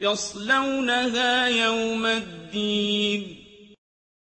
يَصْلَوْنَهَا يَوْمَ الدِّينِ.